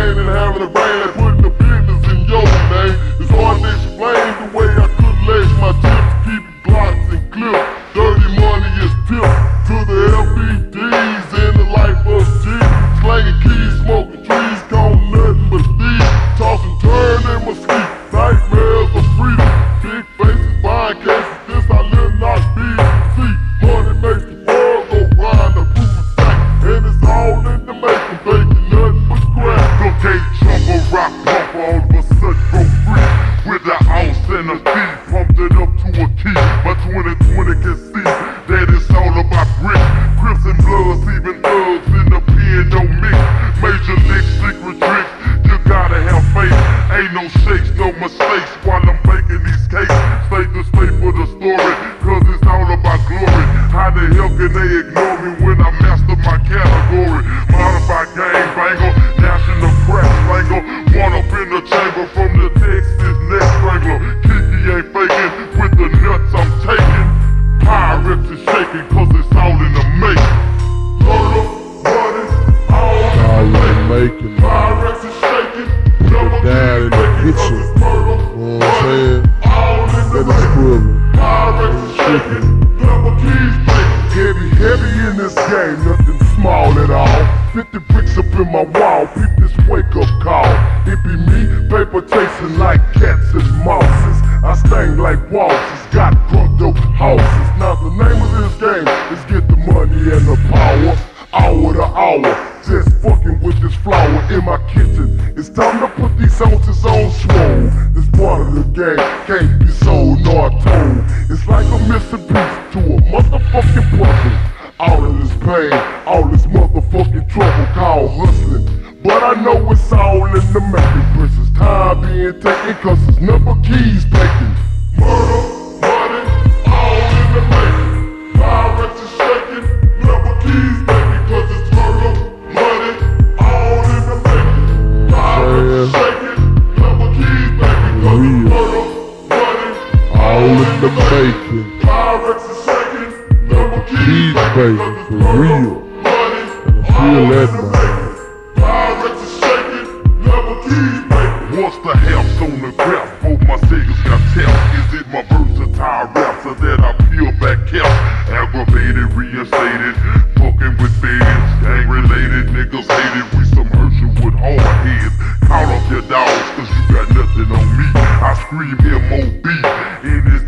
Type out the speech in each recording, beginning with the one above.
and having a brain and putting the business in your name. And a key, pumped it up to a key. My 2020 can see that it's all about grit. Crips and bloods, even thugs in the pen don't mix. Major licks, secret tricks, you gotta have faith. Ain't no shakes, no mistakes while I'm making these cakes. Stay the state for the story, cause it's all about glory. How the hell can they ignore me when I master my category? Modified gang banger, in the making. making. Pyrex is shaking, double down in the kitchen. cause it's murder, You know what I'm saying? all in the That is making. equivalent. Is shaking, double keys breaking. Heavy, heavy in this game, nothing small at all. 50 bricks up in my wall, peep this wake up call. It be me, paper chasing like cats and mouses. I sting like waltzes, got drunk dope houses. Now the name of this game is get the money and the power. Hour to hour, just fucking with this flour in my kitchen. It's time to put these ounces on swole. This part of the game can't be sold nor told. It's like a missing piece to a motherfucking puzzle. All of this pain, all this motherfucking trouble called hustling. But I know it's all in the making. Versus time being taken, cause it's number keys taken. The making. Pyrex is shaking, number keys Keys taken, baking, cause it's for real. And I feel that, man. Pyrex is shaking, number keys baking. What's the house on the graph? Both my singles got tapped. Is it my versatile rap so that I peel back caps? Aggravated, reinstated, fucking with feds. Gang related, niggas hated. We some Herschelwood hard heads. Count up your dogs, cause you got nothing on me. I scream M.O.B. in this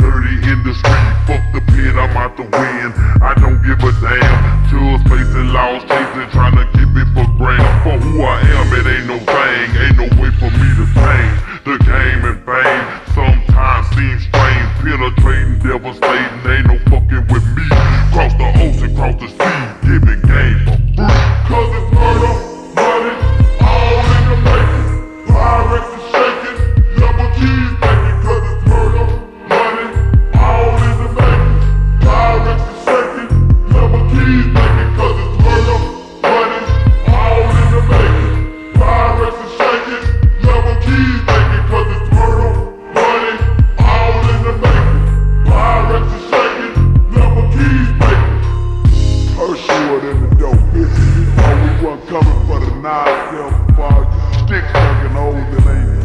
dirty industry. Fuck the pen, I'm out to win. I don't give a damn. Judge facing laws, chasing, trying to get me for grand. For who I am, it ain't no thing. Ain't no way for me to change. The game and fame sometimes seems strange. Penetrating, devastating, ain't sword in the bitch. We coming for the knife. self-fire, stick fucking old. that ain't